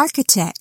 architect